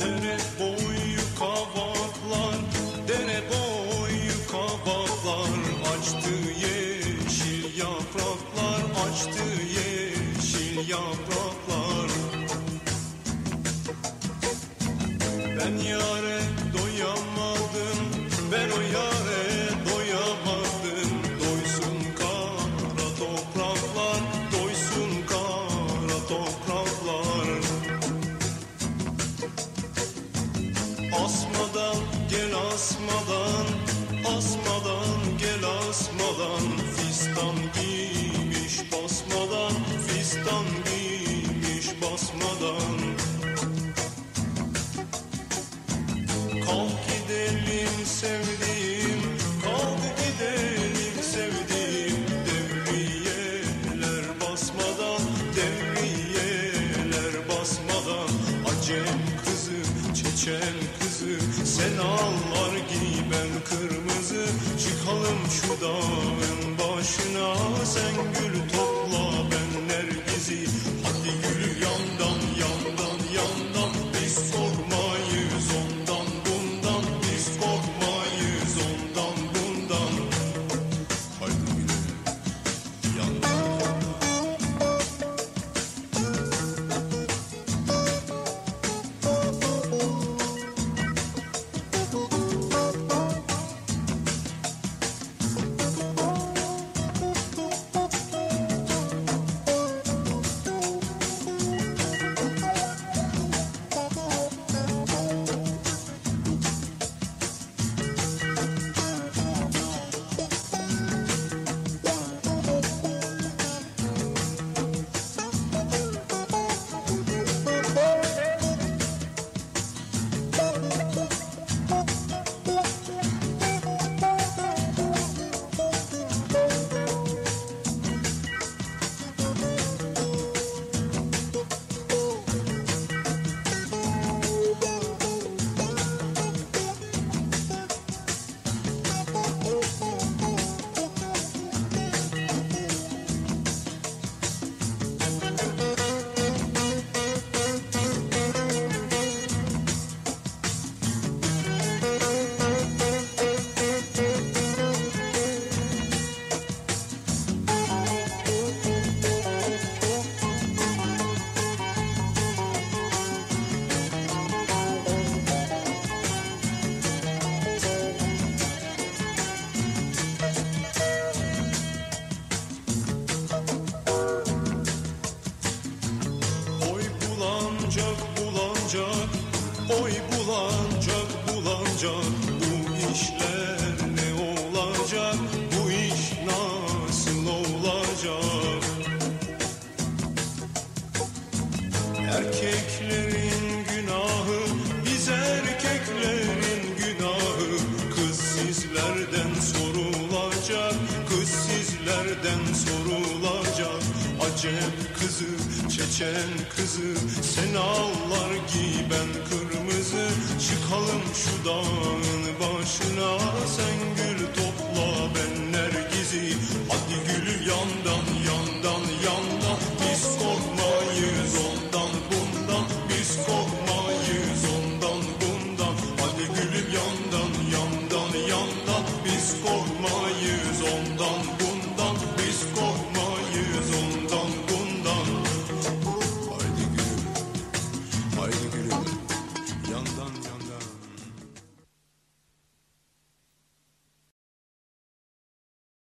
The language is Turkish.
Dere boyu kabaklar Dere boyu kabaklar. Açtı yeşil yapraklar Açtı yeşil yapraklar. Asmadan gel asmadan Asmadan gel asmadan. Fistan giymiş basmadan Fistan giymiş basmadan. Kalk gidelim sevdiğim Kalk gidelim sevdiğim. Devriyeler basmadan Devriyeler basmadan. Acem kızı Çeçen sen ağlar giy ben kırmızı Çıkalım şu dağın başına. Sen gül bulancak Oy bulancak bulancak Bu işler ne olacak? Bu iş nasıl olacak? Erkeklerin Çeçen kızı Sen ağlar giy ben kırmızı. Çıkalım şu dağın başına Sen gül topla ben nergizi. Hadi